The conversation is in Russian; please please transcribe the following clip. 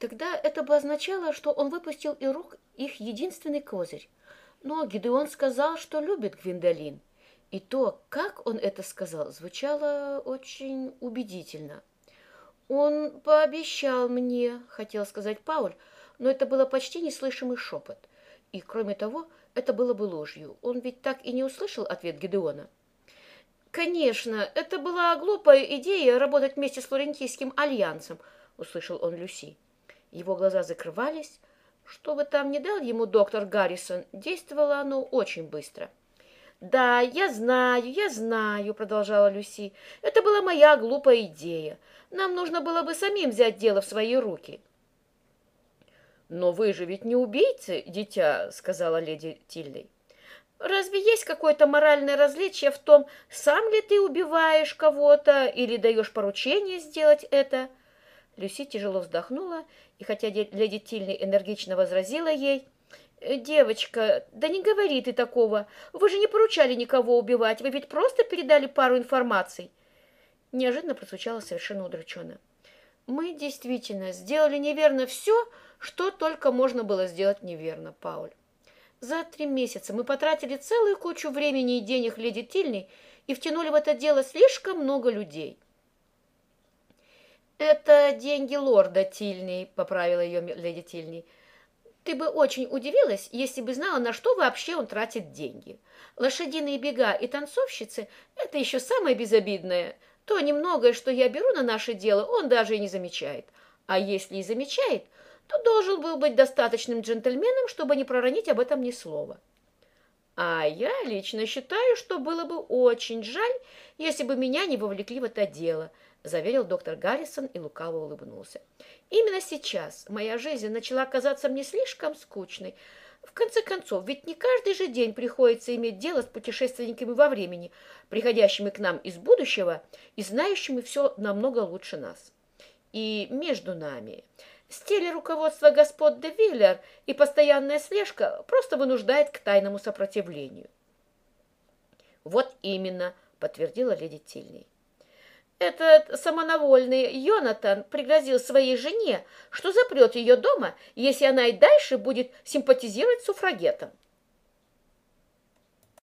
Тогда это бы означало, что он выпустил из рук их единственный козырь. Но Гидеон сказал, что любит Гвиндолин. И то, как он это сказал, звучало очень убедительно. «Он пообещал мне», — хотел сказать Пауль, но это было почти неслышимый шепот. И, кроме того, это было бы ложью. Он ведь так и не услышал ответ Гидеона. «Конечно, это была глупая идея работать вместе с Флорентийским альянсом», — услышал он Люси. Его глаза закрывались. Что бы там ни дал ему доктор Гаррисон, действовало оно очень быстро. «Да, я знаю, я знаю», — продолжала Люси. «Это была моя глупая идея. Нам нужно было бы самим взять дело в свои руки». «Но вы же ведь не убийцы, дитя», — сказала леди Тильдей. «Разве есть какое-то моральное различие в том, сам ли ты убиваешь кого-то или даешь поручение сделать это?» Люси тяжело вздохнула, и хотя леди Тильни энергично возразила ей, «Э, «Девочка, да не говори ты такого. Вы же не поручали никого убивать, вы ведь просто передали пару информаций». Неожиданно прозвучало совершенно удрученно. «Мы действительно сделали неверно все, что только можно было сделать неверно, Пауль. За три месяца мы потратили целую кучу времени и денег леди Тильни и втянули в это дело слишком много людей». «Это деньги лорда Тильни», — поправила ее леди Тильни. «Ты бы очень удивилась, если бы знала, на что вообще он тратит деньги. Лошадиные бега и танцовщицы — это еще самое безобидное. То немногое, что я беру на наше дело, он даже и не замечает. А если и замечает, то должен был быть достаточным джентльменом, чтобы не проронить об этом ни слова». А я лично считаю, что было бы очень жаль, если бы меня не вовлекли в это дело, заверил доктор Гаррисон и лукаво улыбнулся. Именно сейчас моя жизнь начала казаться мне слишком скучной. В конце концов, ведь не каждый же день приходится иметь дело с путешественниками во времени, приходящими к нам из будущего и знающими все намного лучше нас. И между нами стиль руководства господ де Виллер и постоянная слежка просто вынуждает к тайному сопротивлению. Вот именно, подтвердила леди Тильней. Этот самонавольный Йонатан пригрозил своей жене, что запрет ее дома, если она и дальше будет симпатизировать суфрагетам.